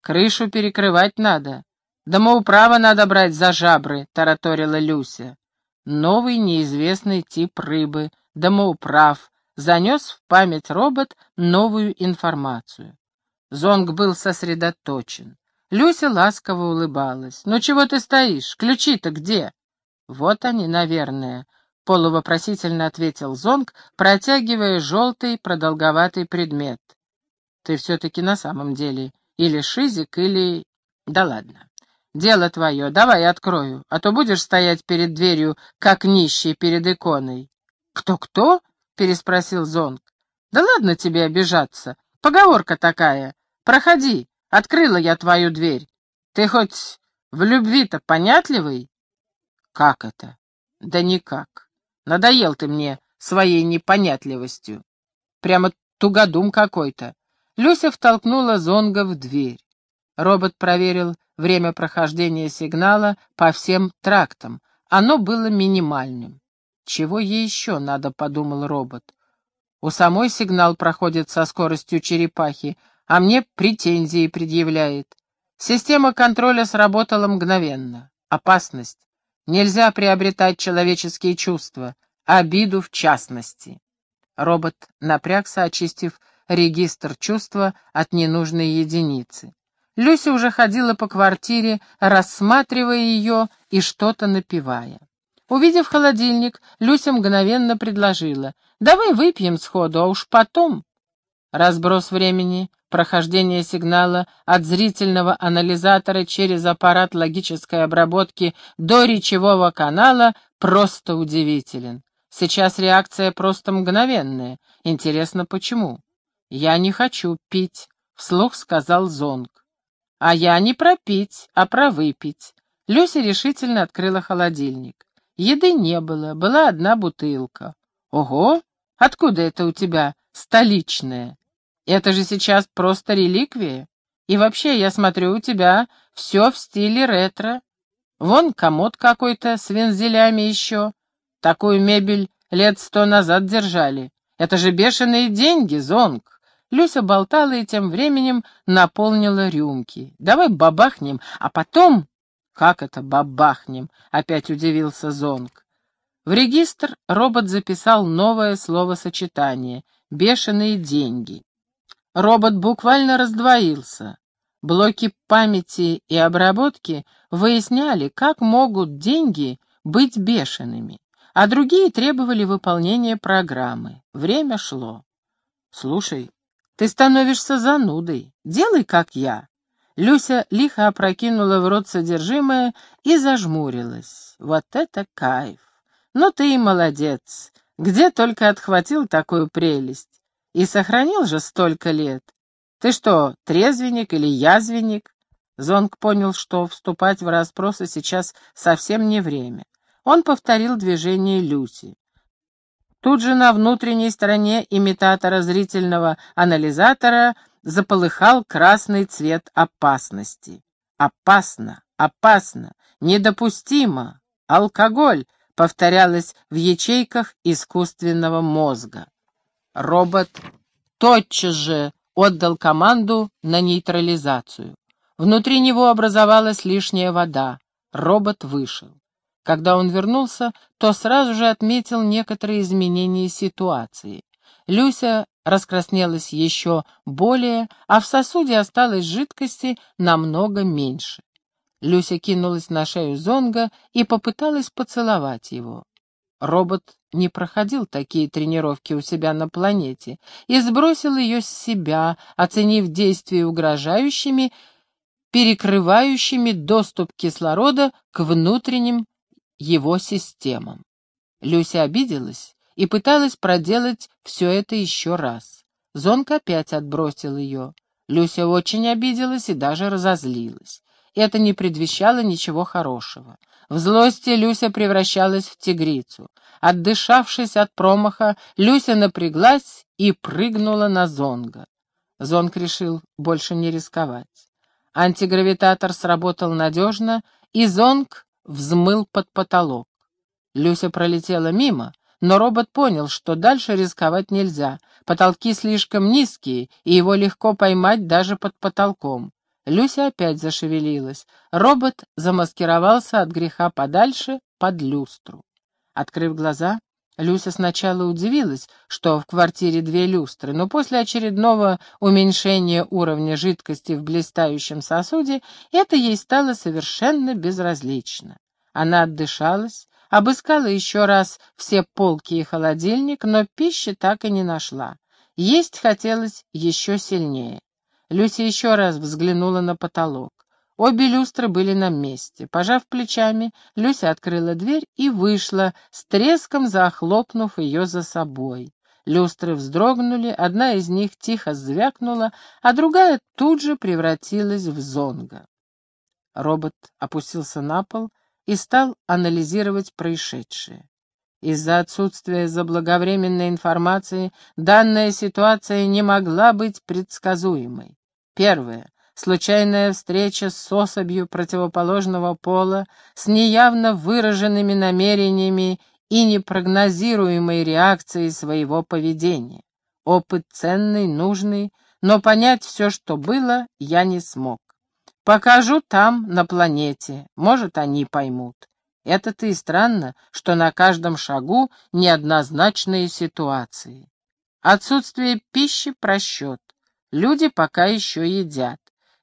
Крышу перекрывать надо. Домоуправа надо брать за жабры, тараторила Люся. Новый неизвестный тип рыбы, домоуправ, занес в память робот новую информацию. Зонг был сосредоточен. Люся ласково улыбалась. «Ну чего ты стоишь? Ключи-то где?» «Вот они, наверное», — полувопросительно ответил Зонг, протягивая желтый продолговатый предмет. «Ты все-таки на самом деле или шизик, или... Да ладно. Дело твое, давай открою, а то будешь стоять перед дверью, как нищий перед иконой». «Кто-кто?» — переспросил Зонг. «Да ладно тебе обижаться. Поговорка такая. Проходи, открыла я твою дверь. Ты хоть в любви-то понятливый?» «Как это?» «Да никак. Надоел ты мне своей непонятливостью. Прямо тугодум какой-то». Люся втолкнула Зонга в дверь. Робот проверил время прохождения сигнала по всем трактам. Оно было минимальным. «Чего ей еще надо?» — подумал робот. «У самой сигнал проходит со скоростью черепахи, а мне претензии предъявляет. Система контроля сработала мгновенно. Опасность. Нельзя приобретать человеческие чувства, обиду в частности». Робот напрягся, очистив регистр чувства от ненужной единицы. Люся уже ходила по квартире, рассматривая ее и что-то напивая. Увидев холодильник, Люся мгновенно предложила. «Давай выпьем сходу, а уж потом...» Разброс времени, прохождение сигнала от зрительного анализатора через аппарат логической обработки до речевого канала просто удивителен. Сейчас реакция просто мгновенная. Интересно, почему? «Я не хочу пить», — вслух сказал Зонг. А я не про пить, а про выпить. Люся решительно открыла холодильник. Еды не было, была одна бутылка. Ого, откуда это у тебя столичная? Это же сейчас просто реликвия. И вообще, я смотрю, у тебя все в стиле ретро. Вон комод какой-то с вензелями еще. Такую мебель лет сто назад держали. Это же бешеные деньги, Зонг. Люся болтала и тем временем наполнила рюмки. «Давай бабахнем, а потом...» «Как это бабахнем?» — опять удивился Зонг. В регистр робот записал новое словосочетание — «бешеные деньги». Робот буквально раздвоился. Блоки памяти и обработки выясняли, как могут деньги быть бешеными, а другие требовали выполнения программы. Время шло. «Слушай, ты становишься занудой. Делай, как я. Люся лихо опрокинула в рот содержимое и зажмурилась. Вот это кайф! Ну ты и молодец. Где только отхватил такую прелесть. И сохранил же столько лет. Ты что, трезвенник или язвенник? Зонг понял, что вступать в расспросы сейчас совсем не время. Он повторил движение Люси. Тут же на внутренней стороне имитатора зрительного анализатора заполыхал красный цвет опасности. «Опасно! Опасно! Недопустимо! Алкоголь!» повторялось в ячейках искусственного мозга. Робот тотчас же отдал команду на нейтрализацию. Внутри него образовалась лишняя вода. Робот вышел. Когда он вернулся, то сразу же отметил некоторые изменения ситуации. Люся раскраснелась еще более, а в сосуде осталось жидкости намного меньше. Люся кинулась на шею Зонга и попыталась поцеловать его. Робот не проходил такие тренировки у себя на планете и сбросил ее с себя, оценив действия угрожающими, перекрывающими доступ кислорода к внутренним его системам. Люся обиделась и пыталась проделать все это еще раз. Зонка опять отбросил ее. Люся очень обиделась и даже разозлилась. Это не предвещало ничего хорошего. В злости Люся превращалась в тигрицу. Отдышавшись от промаха, Люся напряглась и прыгнула на Зонга. Зонг решил больше не рисковать. Антигравитатор сработал надежно, и Зонг взмыл под потолок. Люся пролетела мимо, но робот понял, что дальше рисковать нельзя. Потолки слишком низкие, и его легко поймать даже под потолком. Люся опять зашевелилась. Робот замаскировался от греха подальше под люстру. Открыв глаза, Люся сначала удивилась, что в квартире две люстры, но после очередного уменьшения уровня жидкости в блистающем сосуде это ей стало совершенно безразлично. Она отдышалась, обыскала еще раз все полки и холодильник, но пищи так и не нашла. Есть хотелось еще сильнее. Люся еще раз взглянула на потолок. Обе люстры были на месте. Пожав плечами, Люся открыла дверь и вышла, с треском захлопнув ее за собой. Люстры вздрогнули, одна из них тихо звякнула, а другая тут же превратилась в зонга. Робот опустился на пол и стал анализировать происшедшее. Из-за отсутствия заблаговременной информации данная ситуация не могла быть предсказуемой. Первое. Случайная встреча с особью противоположного пола с неявно выраженными намерениями и непрогнозируемой реакцией своего поведения. Опыт ценный, нужный, но понять все, что было, я не смог. Покажу там, на планете, может, они поймут. Это-то и странно, что на каждом шагу неоднозначные ситуации. Отсутствие пищи — просчет. Люди пока еще едят.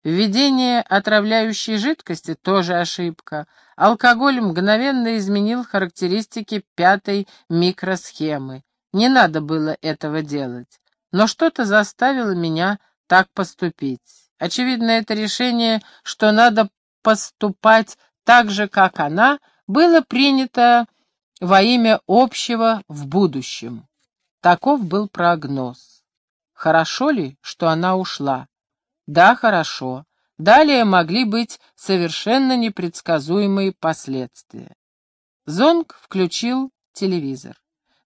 Введение отравляющей жидкости — тоже ошибка. Алкоголь мгновенно изменил характеристики пятой микросхемы. Не надо было этого делать. Но что-то заставило меня так поступить. Очевидно, это решение, что надо поступать так же, как она, было принято во имя общего в будущем. Таков был прогноз. Хорошо ли, что она ушла? Да, хорошо. Далее могли быть совершенно непредсказуемые последствия. Зонг включил телевизор.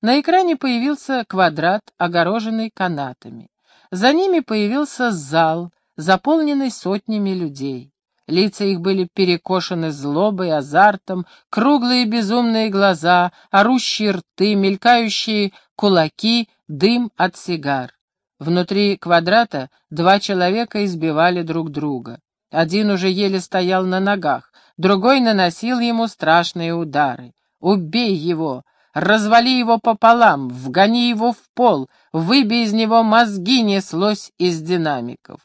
На экране появился квадрат, огороженный канатами. За ними появился зал, заполненный сотнями людей. Лица их были перекошены злобой, азартом, круглые безумные глаза, орущие рты, мелькающие кулаки, дым от сигар. Внутри квадрата два человека избивали друг друга. Один уже еле стоял на ногах, другой наносил ему страшные удары. «Убей его! Развали его пополам! Вгони его в пол! Выбей из него мозги!» неслось из динамиков.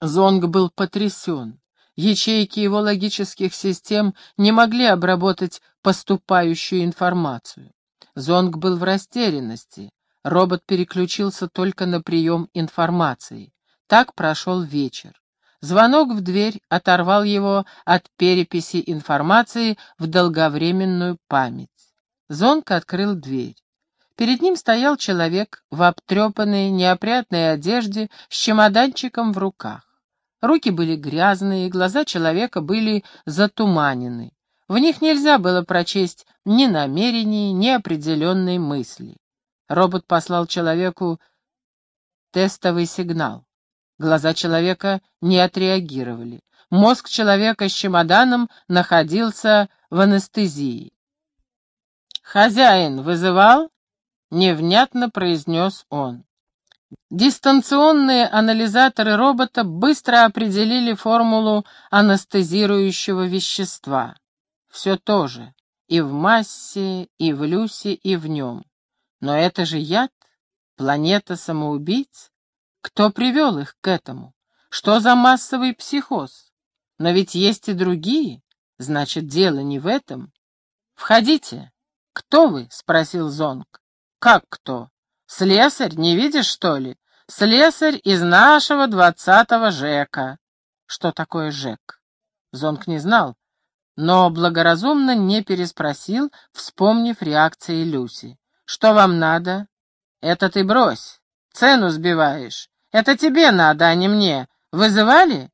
Зонг был потрясен. Ячейки его логических систем не могли обработать поступающую информацию. Зонг был в растерянности. Робот переключился только на прием информации. Так прошел вечер. Звонок в дверь оторвал его от переписи информации в долговременную память. Зонг открыл дверь. Перед ним стоял человек в обтрепанной, неопрятной одежде с чемоданчиком в руках. Руки были грязные, глаза человека были затуманены. В них нельзя было прочесть ни намерений, ни определенной мысли. Робот послал человеку тестовый сигнал. Глаза человека не отреагировали. Мозг человека с чемоданом находился в анестезии. «Хозяин вызывал?» — невнятно произнес он. Дистанционные анализаторы робота быстро определили формулу анестезирующего вещества. Все то же, и в массе, и в люсе, и в нем. Но это же яд, планета самоубийц. Кто привел их к этому? Что за массовый психоз? Но ведь есть и другие, значит, дело не в этом. «Входите». «Кто вы?» — спросил Зонг. «Как кто?» Слесарь, не видишь, что ли? Слесарь из нашего двадцатого ЖЭКа. Что такое ЖЭК? Зонг не знал, но благоразумно не переспросил, вспомнив реакции Люси. Что вам надо? Это ты брось. Цену сбиваешь. Это тебе надо, а не мне. Вызывали?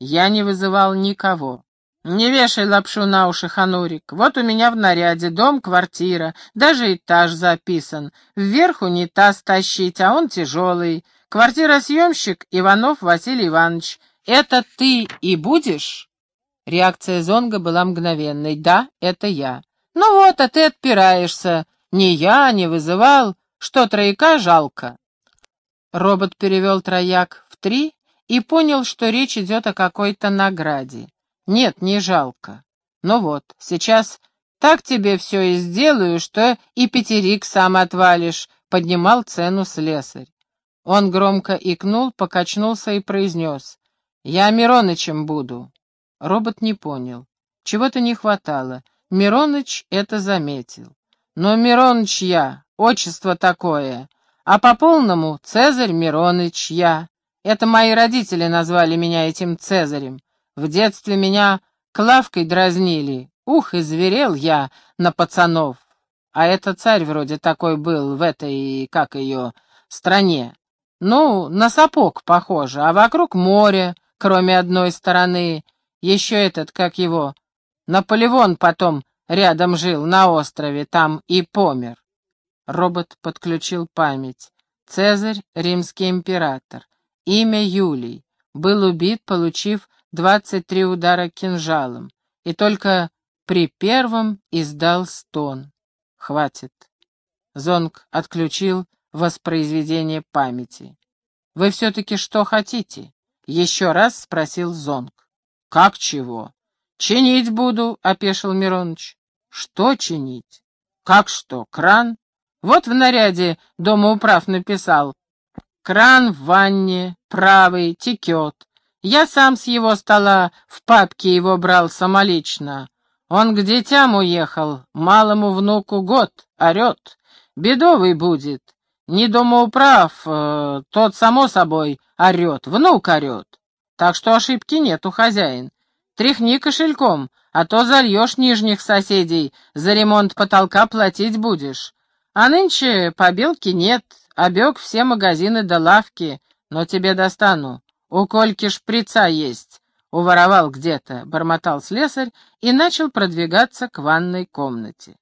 Я не вызывал никого. «Не вешай лапшу на уши, Ханурик. Вот у меня в наряде дом, квартира, даже этаж записан. Вверх унитаз тащить, а он тяжелый. Квартира-съемщик Иванов Василий Иванович. Это ты и будешь?» Реакция Зонга была мгновенной. «Да, это я». «Ну вот, а ты отпираешься. Не я, не вызывал. Что, трояка жалко?» Робот перевел трояк в три и понял, что речь идет о какой-то награде. Нет, не жалко. Ну вот, сейчас так тебе все и сделаю, что и пятерик сам отвалишь, поднимал цену слесарь. Он громко икнул, покачнулся и произнес. «Я Миронычем буду». Робот не понял. Чего-то не хватало. Мироныч это заметил. Но Мироныч я, отчество такое. А по-полному Цезарь Мироныч я. Это мои родители назвали меня этим Цезарем. В детстве меня Клавкой дразнили. Ух, и зверел я на пацанов. А это царь вроде такой был в этой, как ее, стране. Ну, на сапог похоже, а вокруг море, кроме одной стороны. Еще этот, как его, Наполеон потом рядом жил на острове, там и помер. Робот подключил память. Цезарь, римский император. Имя Юлий. Был убит, получив 23 удара кинжалом. И только при первом издал стон. Хватит. Зонг отключил воспроизведение памяти. «Вы все-таки что хотите?» — еще раз спросил Зонг. «Как чего?» «Чинить буду», — опешил Мироныч. «Что чинить?» «Как что? Кран?» «Вот в наряде домоуправ написал. Кран в ванне, правый, текет. Я сам с его стола в папке его брал самолично. Он к детям уехал, малому внуку год, орет. Бедовый будет. Не домоуправ, э, тот, само собой, орет, внук орет. Так что ошибки нету, хозяин. Тряхни кошельком, а то зальешь нижних соседей, за ремонт потолка платить будешь. А нынче побелки нет, обег все магазины да лавки, но тебе достану. У Кольки шприца есть. Уворовал где-то, бормотал слесарь и начал продвигаться к ванной комнате.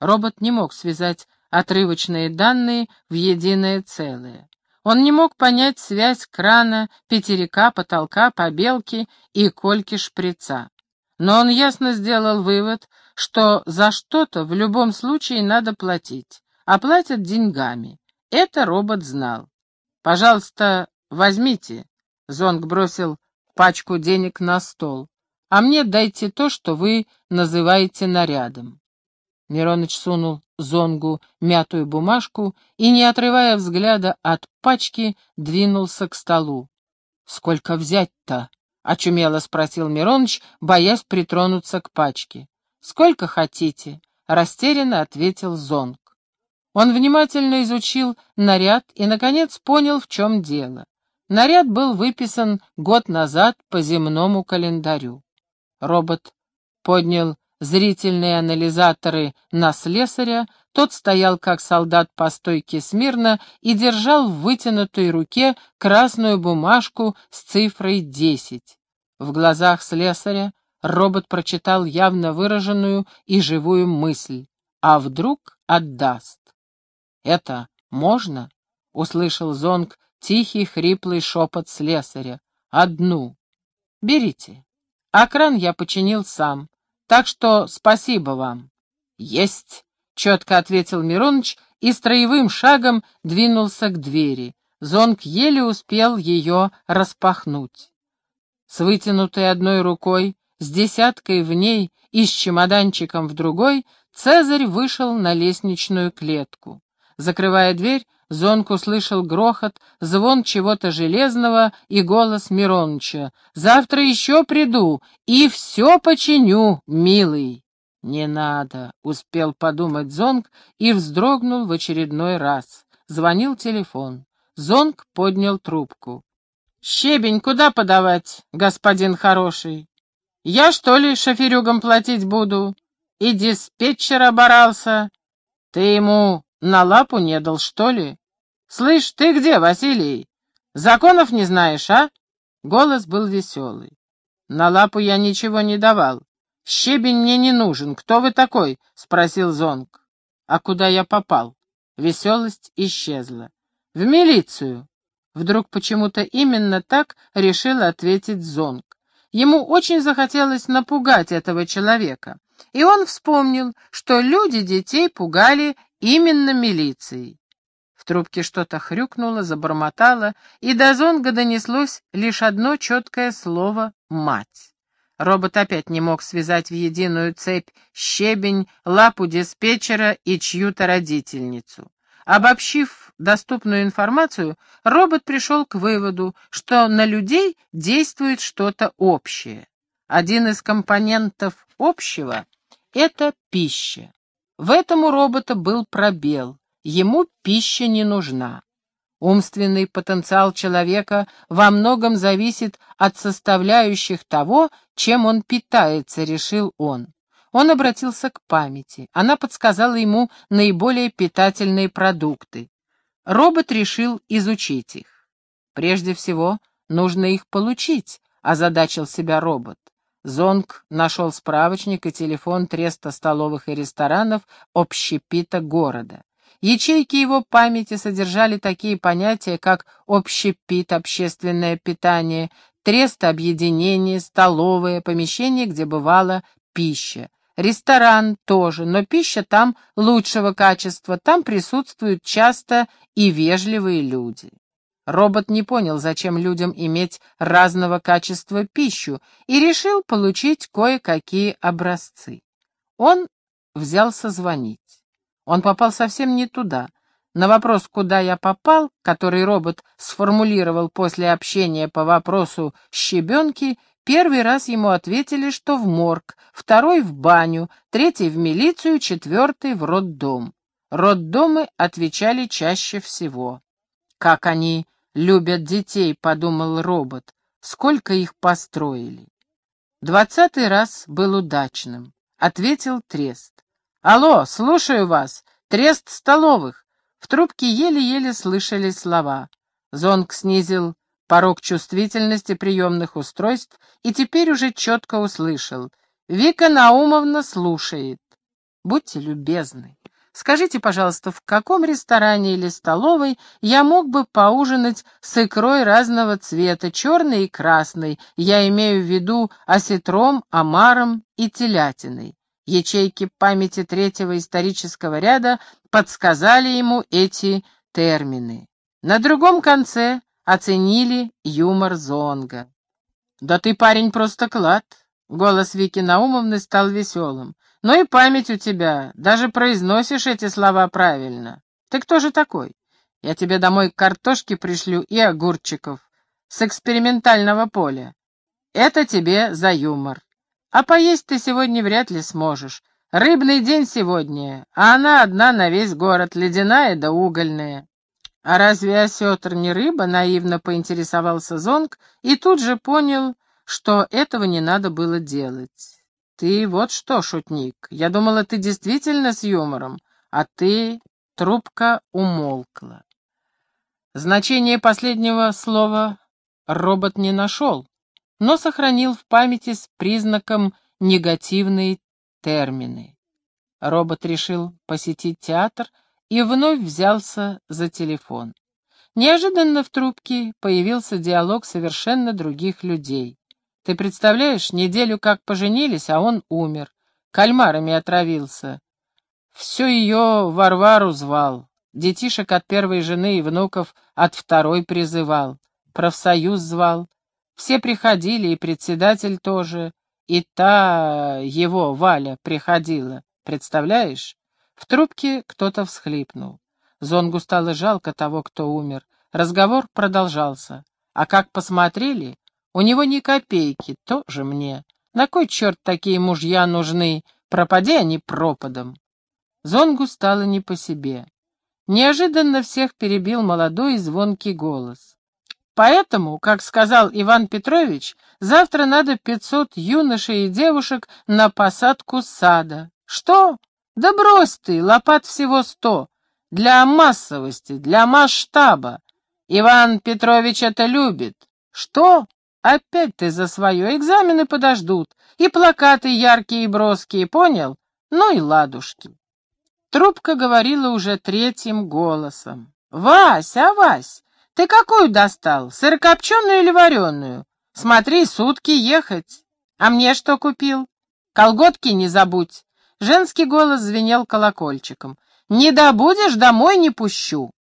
Робот не мог связать отрывочные данные в единое целое. Он не мог понять связь крана, пятерика, потолка, побелки и кольки шприца. Но он ясно сделал вывод, что за что-то в любом случае надо платить, а платят деньгами. Это робот знал. «Пожалуйста, возьмите», — Зонг бросил пачку денег на стол, «а мне дайте то, что вы называете нарядом». Мироныч сунул Зонгу мятую бумажку и, не отрывая взгляда от пачки, двинулся к столу. «Сколько взять-то?» — очумело спросил Мироныч, боясь притронуться к пачке. «Сколько хотите?» — растерянно ответил Зонг. Он внимательно изучил наряд и, наконец, понял, в чем дело. Наряд был выписан год назад по земному календарю. Робот поднял зрительные анализаторы на слесаря, тот стоял как солдат по стойке смирно и держал в вытянутой руке красную бумажку с цифрой десять. В глазах слесаря робот прочитал явно выраженную и живую мысль. А вдруг отдаст? «Это можно?» — услышал Зонг тихий хриплый шепот слесаря. «Одну. Берите. А кран я починил сам. Так что спасибо вам. Есть, четко ответил Мироныч и строевым шагом двинулся к двери. Зонг еле успел ее распахнуть. С вытянутой одной рукой, с десяткой в ней и с чемоданчиком в другой, Цезарь вышел на лестничную клетку. Закрывая дверь, Зонг услышал грохот, звон чего-то железного и голос Мироныча. «Завтра еще приду и все починю, милый!» «Не надо», — успел подумать Зонг и вздрогнул в очередной раз. Звонил телефон. Зонг поднял трубку. «Щебень куда подавать, господин хороший? Я, что ли, шоферюгам платить буду? И диспетчер оборался. Ты ему на лапу не дал, что ли? Слышь, ты где, Василий? Законов не знаешь, а? Голос был веселый. На лапу я ничего не давал. Щебень мне не нужен. Кто вы такой? Спросил Зонг. А куда я попал? Веселость исчезла. В милицию. Вдруг почему-то именно так решил ответить Зонг. Ему очень захотелось напугать этого человека, и он вспомнил, что люди детей пугали именно милицией. трубке что-то хрюкнуло, забормотало, и до зонга донеслось лишь одно четкое слово «мать». Робот опять не мог связать в единую цепь щебень, лапу диспетчера и чью-то родительницу. Обобщив доступную информацию, робот пришел к выводу, что на людей действует что-то общее. Один из компонентов общего — это пища. В этом у робота был пробел, ему пища не нужна. Умственный потенциал человека во многом зависит от составляющих того, чем он питается, решил он. Он обратился к памяти. Она подсказала ему наиболее питательные продукты. Робот решил изучить их. Прежде всего, нужно их получить, озадачил себя робот. Зонг нашел справочник и телефон треста столовых и ресторанов общепита города. Ячейки его памяти содержали такие понятия, как общепит, общественное питание, трест объединение, столовое, помещение, где бывала пища. Ресторан тоже, но пища там лучшего качества, там присутствуют часто и вежливые люди. Робот не понял, зачем людям иметь разного качества пищу, и решил получить кое-какие образцы. Он взялся звонить. Он попал совсем не туда. На вопрос, куда я попал, который робот сформулировал после общения по вопросу щебенки, первый раз ему ответили, что в морг, второй в баню, третий в милицию, четвертый в роддом. Роддомы отвечали чаще всего. «Как они любят детей», — подумал робот, — «сколько их построили». Двадцатый раз был удачным, — ответил Трест. «Алло, слушаю вас! Трест столовых!» В трубке еле-еле слышались слова. Зонг снизил порог чувствительности приемных устройств и теперь уже четко услышал. «Вика Наумовна слушает. Будьте любезны. Скажите, пожалуйста, в каком ресторане или столовой я мог бы поужинать с икрой разного цвета, черной и красной, я имею в виду осетром, омаром и телятиной?» Ячейки памяти третьего исторического ряда подсказали ему эти термины. На другом конце оценили юмор Зонга. «Да ты, парень, просто клад!» Голос Вики Наумовны стал веселым. «Ну и память у тебя, даже произносишь эти слова правильно. Ты кто же такой? Я тебе домой картошки пришлю и огурчиков с экспериментального поля. Это тебе за юмор. А поесть ты сегодня вряд ли сможешь. Рыбный день сегодня, а она одна на весь город, ледяная да угольная. А разве осетр не рыба? Наивно поинтересовался Зонг и тут же понял, что этого не надо было делать. Ты вот что, шутник, я думала, ты действительно с юмором, а ты... Трубка умолкла. Значение последнего слова робот не нашел но сохранил в памяти с признаком негативные термины. Робот решил посетить театр и вновь взялся за телефон. Неожиданно в трубке появился диалог совершенно других людей. Ты представляешь, неделю как поженились, а он умер. Кальмарами отравился. Все ее Варвару звал. Детишек от первой жены и внуков от второй призывал. Профсоюз звал. Все приходили, и председатель тоже, и та его, Валя, приходила. Представляешь? В трубке кто-то всхлипнул. Зонгу стало жалко того, кто умер. Разговор продолжался. А как посмотрели, у него ни копейки, тоже мне. На кой черт такие мужья нужны? Пропади они пропадом. Зонгу стало не по себе. Неожиданно всех перебил молодой и звонкий голос. Поэтому, как сказал Иван Петрович, завтра надо пятьсот юношей и девушек на посадку сада. Что? Да брось ты, лопат всего сто. Для массовости, для масштаба. Иван Петрович это любит. Что? Опять ты за свое. Экзамены подождут. И плакаты яркие и броские, понял? Ну и ладушки. Трубка говорила уже третьим голосом. «Вась, а Вась, «Ты какую достал, сырокопченую или вареную? Смотри, сутки ехать. А мне что купил? Колготки не забудь». Женский голос звенел колокольчиком. «Не добудешь, домой не пущу».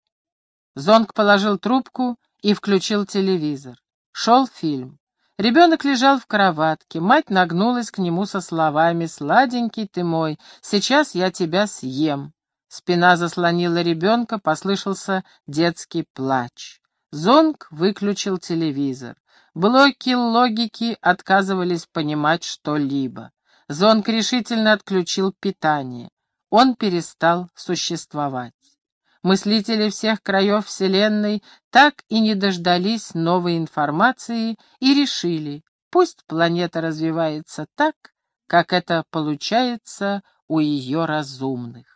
Зонг положил трубку и включил телевизор. Шел фильм. Ребенок лежал в кроватке, мать нагнулась к нему со словами «Сладенький ты мой, сейчас я тебя съем». Спина заслонила ребенка, послышался детский плач. Зонг выключил телевизор. Блоки логики отказывались понимать что-либо. Зонг решительно отключил питание. Он перестал существовать. Мыслители всех краев Вселенной так и не дождались новой информации и решили, пусть планета развивается так, как это получается у ее разумных.